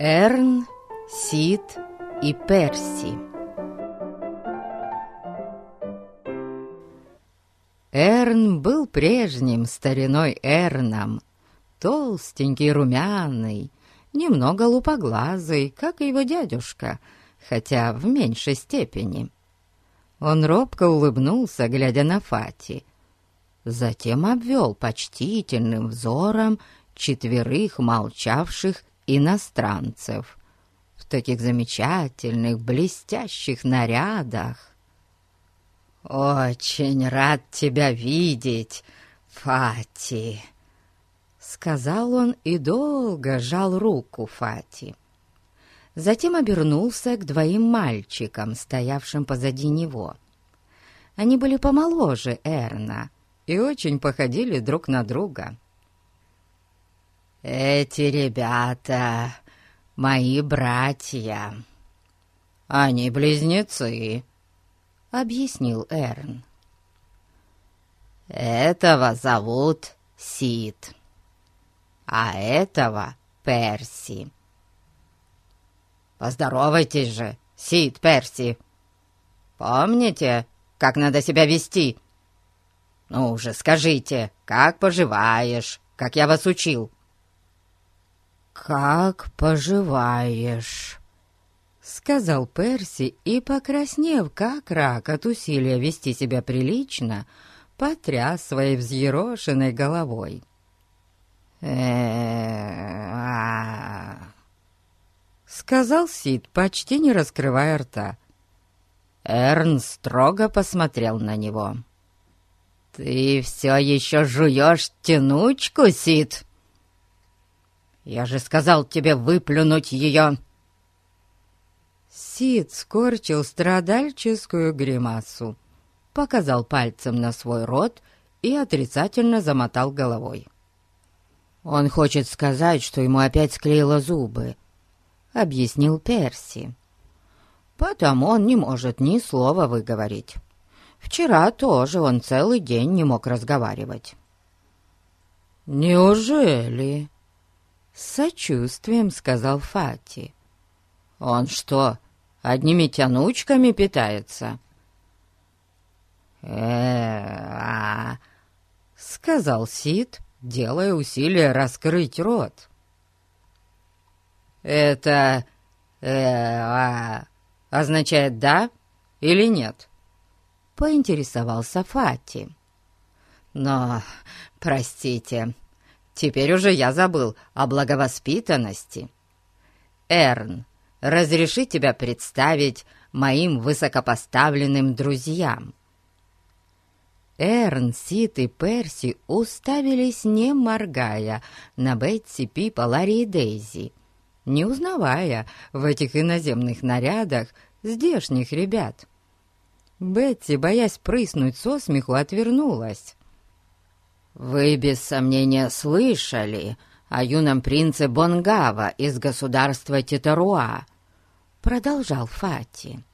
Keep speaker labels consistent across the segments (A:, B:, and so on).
A: Эрн, Сид и Перси. Эрн был прежним стариной Эрном, толстенький, румяный, немного лупоглазый, как и его дядюшка, хотя в меньшей степени. Он робко улыбнулся, глядя на Фати, затем обвел почтительным взором четверых молчавших иностранцев в таких замечательных, блестящих нарядах. «Очень рад тебя видеть, Фати!» Сказал он и долго жал руку Фати. Затем обернулся к двоим мальчикам, стоявшим позади него. Они были помоложе Эрна и очень походили друг на друга. «Эти ребята — мои братья. Они близнецы», — объяснил Эрн. «Этого зовут Сид, а этого Перси». «Поздоровайтесь же, Сид Перси. Помните, как надо себя вести? Ну уже скажите, как поживаешь, как я вас учил?» «Как поживаешь?» — сказал Перси и, покраснев как рак от усилия вести себя прилично, потряс своей взъерошенной головой. э сказал Сид, почти не раскрывая рта. Эрн строго посмотрел на него. «Ты все еще жуешь тянучку, Сид?» Я же сказал тебе выплюнуть ее!» Сид скорчил страдальческую гримасу, показал пальцем на свой рот и отрицательно замотал головой. «Он хочет сказать, что ему опять склеило зубы», — объяснил Перси. «Потому он не может ни слова выговорить. Вчера тоже он целый день не мог разговаривать». «Неужели?» С сочувствием сказал Фати. «Он что, одними тянучками питается?» «Э-а-а», сказал Сид, делая усилие раскрыть рот. «Это э-а означает «да» или «нет»?» — поинтересовался Фати. «Но, простите, Теперь уже я забыл о благовоспитанности. Эрн, разреши тебя представить моим высокопоставленным друзьям». Эрн, Сит и Перси уставились, не моргая, на Бетси, Пипа, Ларри и Дейзи, не узнавая в этих иноземных нарядах здешних ребят. Бетси, боясь прыснуть со смеху, отвернулась. «Вы, без сомнения, слышали о юном принце Бонгава из государства Титаруа», — продолжал Фати.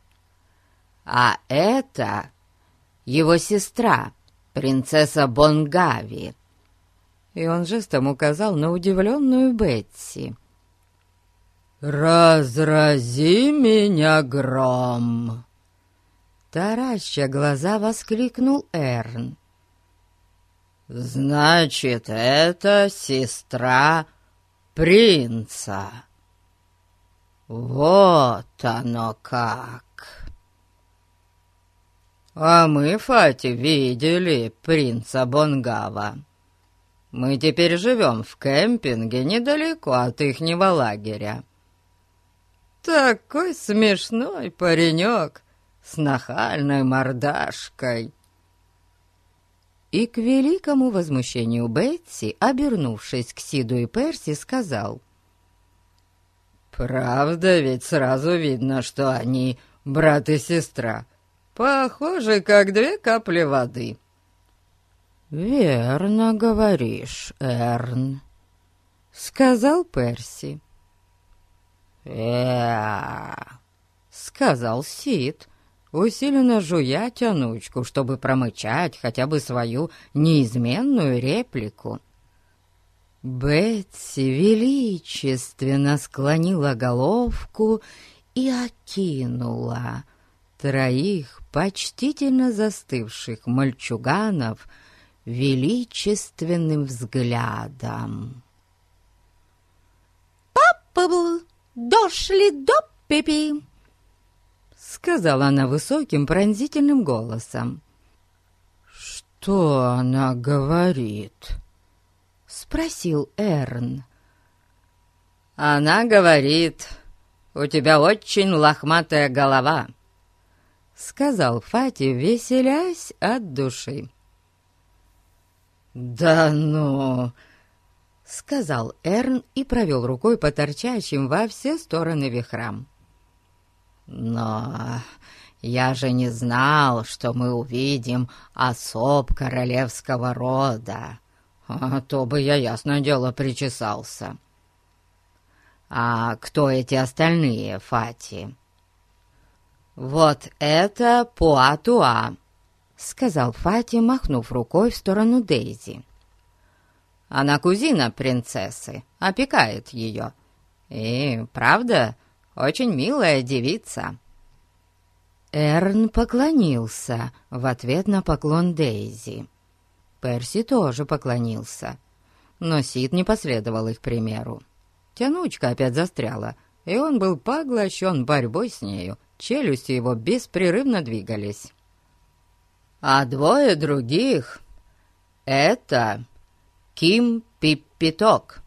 A: «А это его сестра, принцесса Бонгави». И он жестом указал на удивленную Бетси. «Разрази меня гром!» Тараща глаза воскликнул Эрн. «Значит, это сестра принца. Вот оно как!» «А мы, Фати, видели принца Бонгава. Мы теперь живем в кемпинге недалеко от ихнего лагеря. Такой смешной паренек с нахальной мордашкой!» И к великому возмущению Бетси, обернувшись к Сиду и Перси, сказал. «Правда ведь сразу видно, что они брат и сестра, похожи, как две капли воды». «Верно говоришь, Эрн», — сказал Перси. э сказал Сид, усиленно жуя тянучку, чтобы промычать хотя бы свою неизменную реплику. Бетси величественно склонила головку и окинула троих почтительно застывших мальчуганов величественным взглядом.
B: «Папа, дошли до пипи!»
A: Сказала она высоким пронзительным голосом. «Что она говорит?» — спросил Эрн. «Она говорит, у тебя очень лохматая голова», — сказал Фати, веселясь от души. «Да ну!» — сказал Эрн и провел рукой по торчащим во все стороны вихрам. «Но я же не знал, что мы увидим особ королевского рода, а то бы я, ясно дело, причесался». «А кто эти остальные, Фати?» «Вот это Пуатуа», — сказал Фати, махнув рукой в сторону Дейзи. «Она кузина принцессы, опекает ее. И, правда, очень милая девица». Эрн поклонился в ответ на поклон Дейзи. Перси тоже поклонился, но Сид не последовал их примеру. Тянучка опять застряла, и он был поглощен борьбой с нею, челюсти его беспрерывно двигались. А двое других — это Ким Пиппиток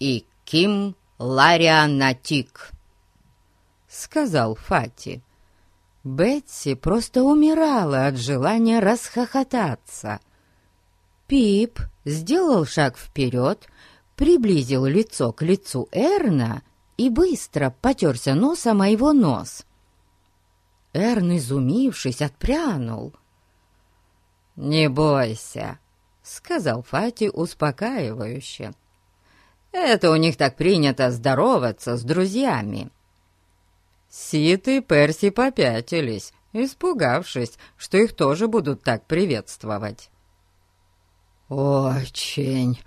A: и Ким Ларианатик, — сказал Фати. Бетси просто умирала от желания расхохотаться. Пип сделал шаг вперед, приблизил лицо к лицу Эрна и быстро потерся носом о его нос. Эрн, изумившись, отпрянул. «Не бойся», — сказал Фати успокаивающе. «Это у них так принято здороваться с друзьями». Сит и Перси попятились, испугавшись, что их тоже будут так приветствовать. «Очень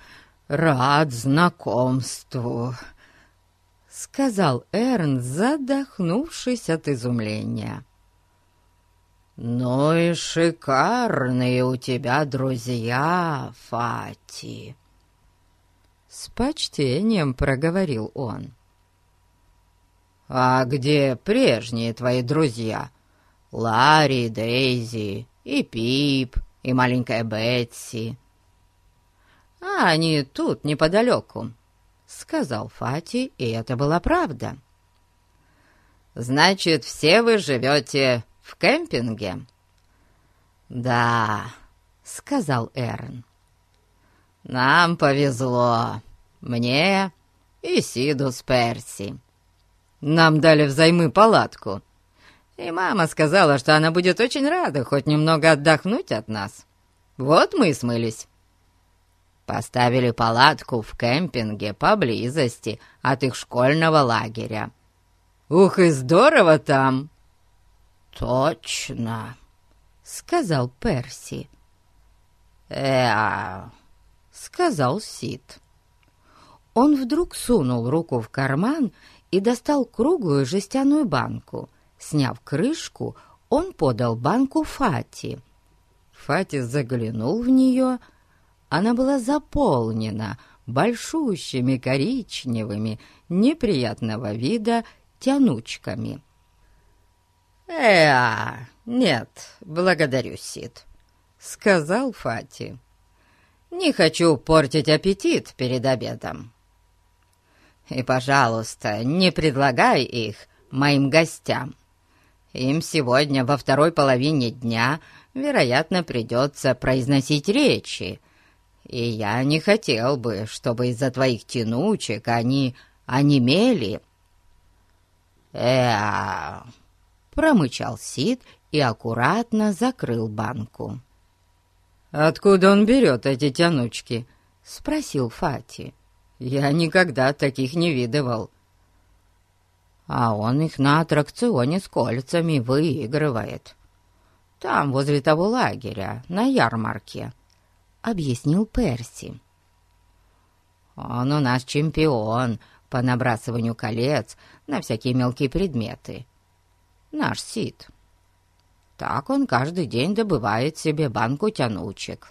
A: рад знакомству», — сказал Эрн, задохнувшись от изумления. «Ну и шикарные у тебя друзья, Фати!» С почтением проговорил он. «А где прежние твои друзья? Ларри, Дейзи и Пип, и маленькая Бетси?» «А они тут, неподалеку», — сказал Фати, и это была правда. «Значит, все вы живете в кемпинге?» «Да», — сказал Эрн. «Нам повезло, мне и Сиду с Перси. Нам дали взаймы палатку, и мама сказала, что она будет очень рада хоть немного отдохнуть от нас. Вот мы и смылись. Поставили палатку в кемпинге поблизости от их школьного лагеря. Ух, и здорово там!» «Точно!» — сказал Перси. «Эа!» — сказал Сид. Он вдруг сунул руку в карман и достал круглую жестяную банку. Сняв крышку, он подал банку Фати. Фати заглянул в нее. Она была заполнена большущими коричневыми, неприятного вида тянучками. «Э, нет, благодарю, Сид», — сказал Фати. «Не хочу портить аппетит перед обедом. И, пожалуйста, не предлагай их моим гостям. Им сегодня во второй половине дня, вероятно, придется произносить речи, и я не хотел бы, чтобы из-за твоих тянучек они онемели». «Э-а!» промычал Сид и аккуратно закрыл банку. «Откуда он берет эти тянучки?» — спросил Фати. «Я никогда таких не видывал». «А он их на аттракционе с кольцами выигрывает. Там, возле того лагеря, на ярмарке», — объяснил Перси. Он у нас чемпион по набрасыванию колец на всякие мелкие предметы. Наш Сид. Так он каждый день добывает себе банку тянучек.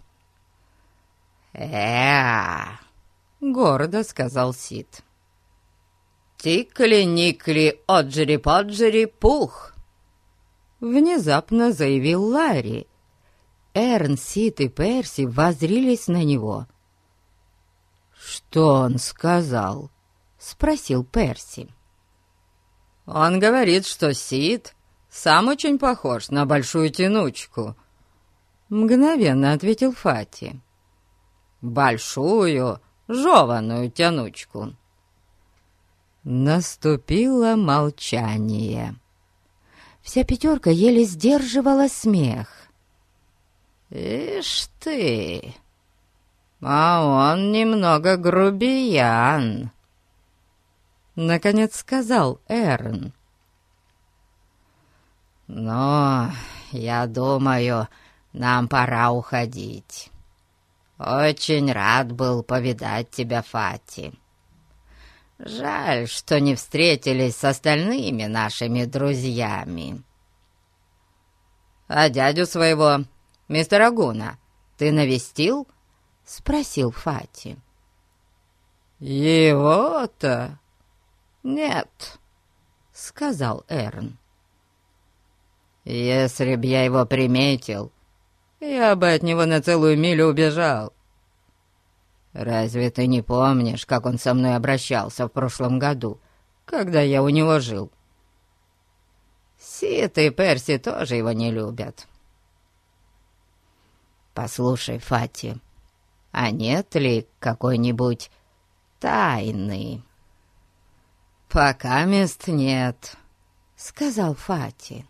A: э гордо сказал Сид. «Тикли-никли, оджери-поджери, пух!» Внезапно заявил Ларри. Эрн, Сид и Перси возрились на него. «Что он сказал?» — спросил Перси. «Он говорит, что Сид сам очень похож на большую тянучку», — мгновенно ответил Фати. «Большую, жеваную тянучку». Наступило молчание. Вся пятерка еле сдерживала смех. «Ишь ты! А он немного грубиян!» Наконец сказал Эрн. «Но я думаю, нам пора уходить. Очень рад был повидать тебя, Фати. Жаль, что не встретились с остальными нашими друзьями. А дядю своего, мистера Гуна, ты навестил?» — спросил Фати. «Его-то нет», — сказал Эрн. «Если б я его приметил, я бы от него на целую милю убежал. Разве ты не помнишь, как он со мной обращался в прошлом году, когда я у него жил? Сит и Перси тоже его не любят. Послушай, Фати, а нет ли какой-нибудь тайны?» «Пока мест нет», — сказал Фати.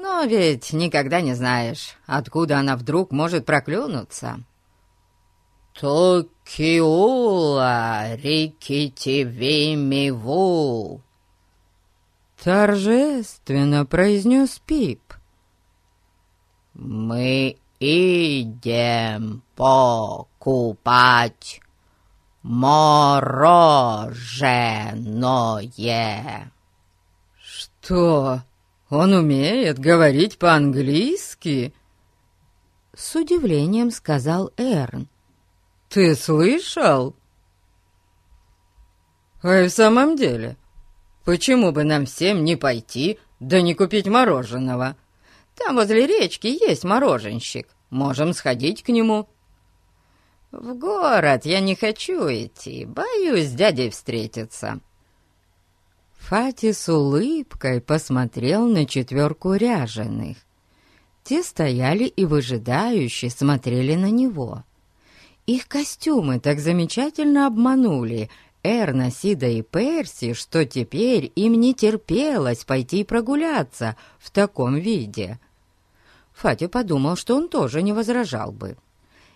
A: Но ведь никогда не знаешь, откуда она вдруг может проклюнуться. «Токиула рикитивимиву!» Торжественно произнес Пип. «Мы идем покупать мороженое!» «Что?» Он умеет говорить по-английски?» С удивлением сказал Эрн. «Ты слышал?» «А в самом деле, почему бы нам всем не пойти, да не купить мороженого? Там возле речки есть мороженщик, можем сходить к нему». «В город я не хочу идти, боюсь дядей встретиться. Фати с улыбкой посмотрел на четверку ряженых. Те стояли и выжидающе смотрели на него. Их костюмы так замечательно обманули Эрна, Сида и Перси, что теперь им не терпелось пойти прогуляться в таком виде. Фати подумал, что он тоже не возражал бы.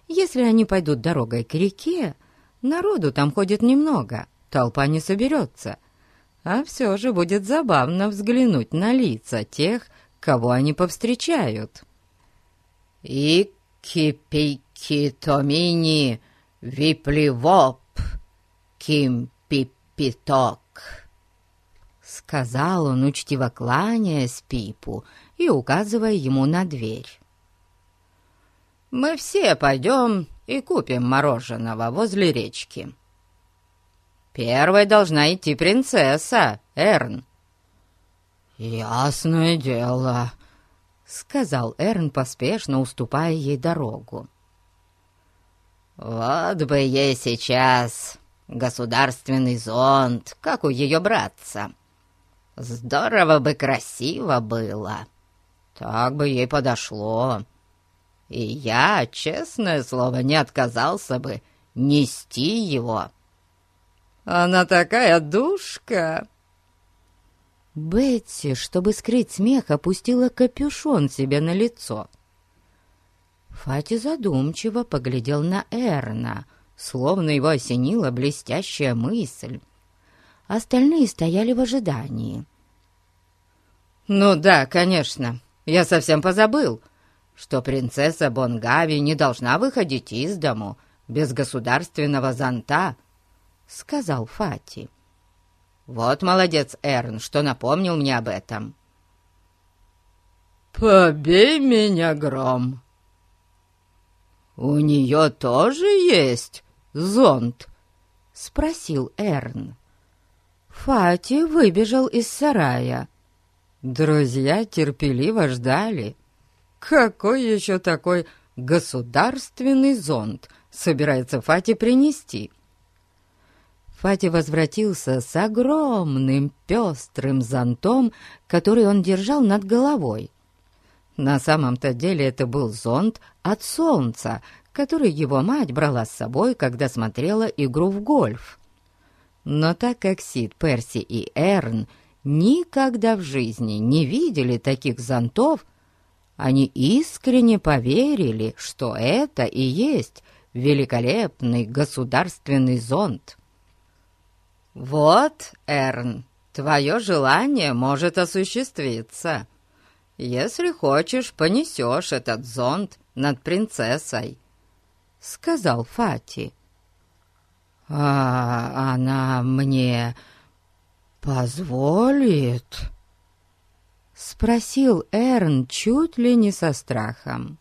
A: Если они пойдут дорогой к реке, народу там ходит немного, толпа не соберется — а все же будет забавно взглянуть на лица тех, кого они повстречают. «Икки-пикки-томини, випливоп, ким-пипиток», — сказал он, учтиво кланяясь Пипу и указывая ему на дверь. «Мы все пойдем и купим мороженого возле речки». Первой должна идти принцесса, Эрн». «Ясное дело», — сказал Эрн, поспешно уступая ей дорогу. «Вот бы ей сейчас государственный зонт, как у ее братца. Здорово бы красиво было. Так бы ей подошло. И я, честное слово, не отказался бы нести его». Она такая душка!» Бетси, чтобы скрыть смех, опустила капюшон себе на лицо. Фати задумчиво поглядел на Эрна, словно его осенила блестящая мысль. Остальные стояли в ожидании. «Ну да, конечно, я совсем позабыл, что принцесса Бонгави не должна выходить из дому без государственного зонта», — сказал Фати. «Вот молодец Эрн, что напомнил мне об этом». «Побей меня, гром!» «У нее тоже есть зонт?» — спросил Эрн. Фати выбежал из сарая. Друзья терпеливо ждали. Какой еще такой государственный зонт собирается Фати принести? Фати возвратился с огромным пестрым зонтом, который он держал над головой. На самом-то деле это был зонт от солнца, который его мать брала с собой, когда смотрела игру в гольф. Но так как Сид, Перси и Эрн никогда в жизни не видели таких зонтов, они искренне поверили, что это и есть великолепный государственный зонт. «Вот, Эрн, твое желание может осуществиться. Если хочешь, понесешь этот зонт над принцессой», — сказал Фати. «А она мне позволит?» — спросил Эрн чуть ли не со страхом.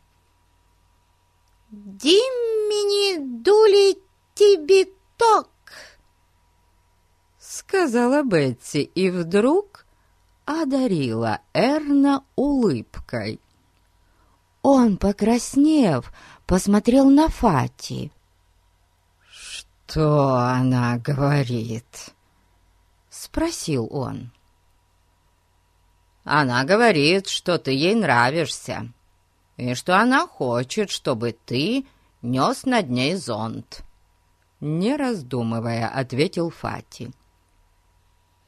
B: «Димини дули тебе ток!»
A: — сказала Бетси, и вдруг одарила Эрна улыбкой. Он, покраснев, посмотрел на Фати. «Что она говорит?» — спросил он. «Она говорит, что ты ей нравишься, и что она хочет, чтобы ты нес над ней зонт». Не раздумывая, ответил Фати.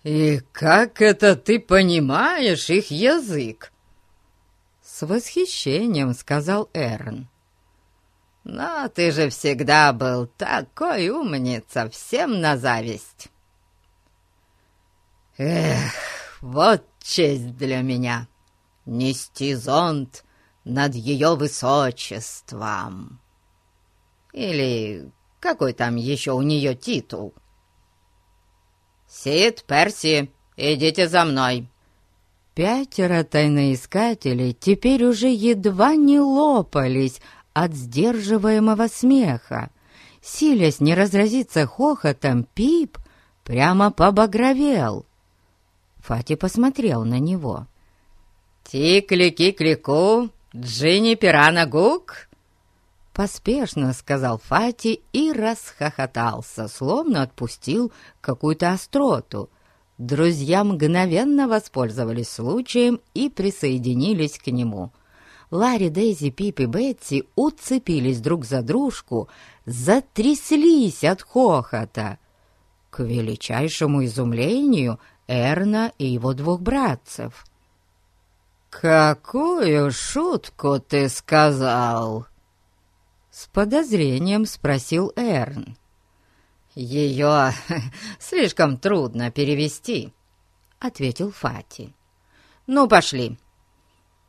A: «И как это ты понимаешь их язык?» С восхищением сказал Эрн. Но ты же всегда был такой умница, всем на зависть. Эх, вот честь для меня — нести зонт над ее высочеством. Или какой там еще у нее титул? Сид, Перси, идите за мной. Пятеро тайноискателей теперь уже едва не лопались от сдерживаемого смеха. Силясь не разразиться хохотом, Пип прямо побагровел. Фати посмотрел на него. «Тикли-ки-клику, Джинни Пирана Гук!» Поспешно сказал Фати и расхохотался, словно отпустил какую-то остроту. Друзья мгновенно воспользовались случаем и присоединились к нему — Ларри, Дейзи, Пип и Бетси уцепились друг за дружку, затряслись от хохота. К величайшему изумлению Эрна и его двух братцев. «Какую шутку ты сказал?» С подозрением спросил Эрн. «Ее слишком трудно перевести», — ответил Фати. «Ну, пошли,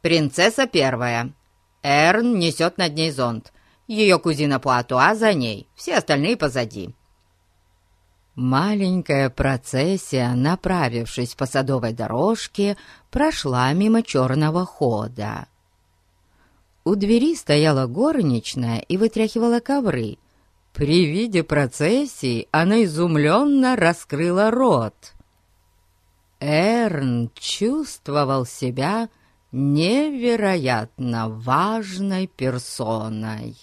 A: Принцесса первая. Эрн несет над ней зонт. Ее кузина Пуатуа за ней, все остальные позади. Маленькая процессия, направившись по садовой дорожке, прошла мимо черного хода. У двери стояла горничная и вытряхивала ковры. При виде процессии она изумленно раскрыла рот. Эрн чувствовал себя невероятно важной персоной.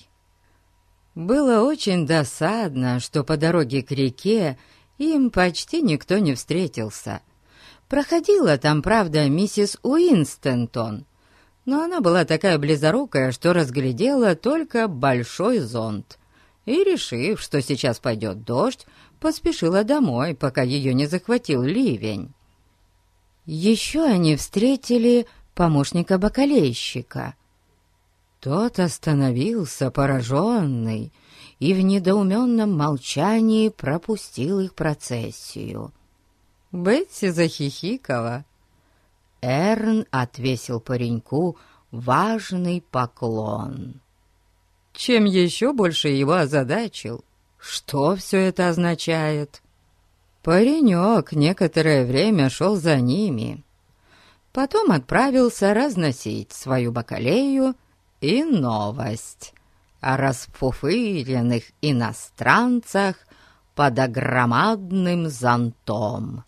A: Было очень досадно, что по дороге к реке им почти никто не встретился. Проходила там, правда, миссис Уинстентон, но она была такая близорукая, что разглядела только большой зонт. И, решив, что сейчас пойдет дождь, поспешила домой, пока ее не захватил ливень. Еще они встретили помощника бакалейщика. Тот остановился, пораженный, и в недоуменном молчании пропустил их процессию. Бетси захихикала. Эрн отвесил пареньку важный поклон. чем еще больше его озадачил. Что все это означает? Паренек некоторое время шел за ними, потом отправился разносить свою бакалею и новость о расфуфыренных иностранцах под огромадным зонтом,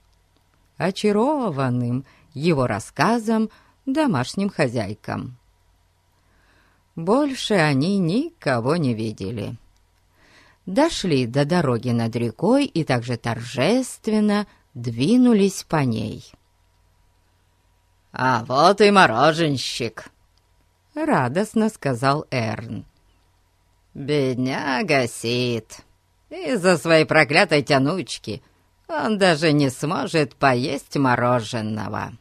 A: очарованным его рассказом домашним хозяйкам. Больше они никого не видели. Дошли до дороги над рекой и также торжественно двинулись по ней.
C: «А вот и мороженщик!»
A: — радостно сказал Эрн.
C: «Бедняга Сид! Из-за своей проклятой тянучки он даже не сможет поесть мороженого!»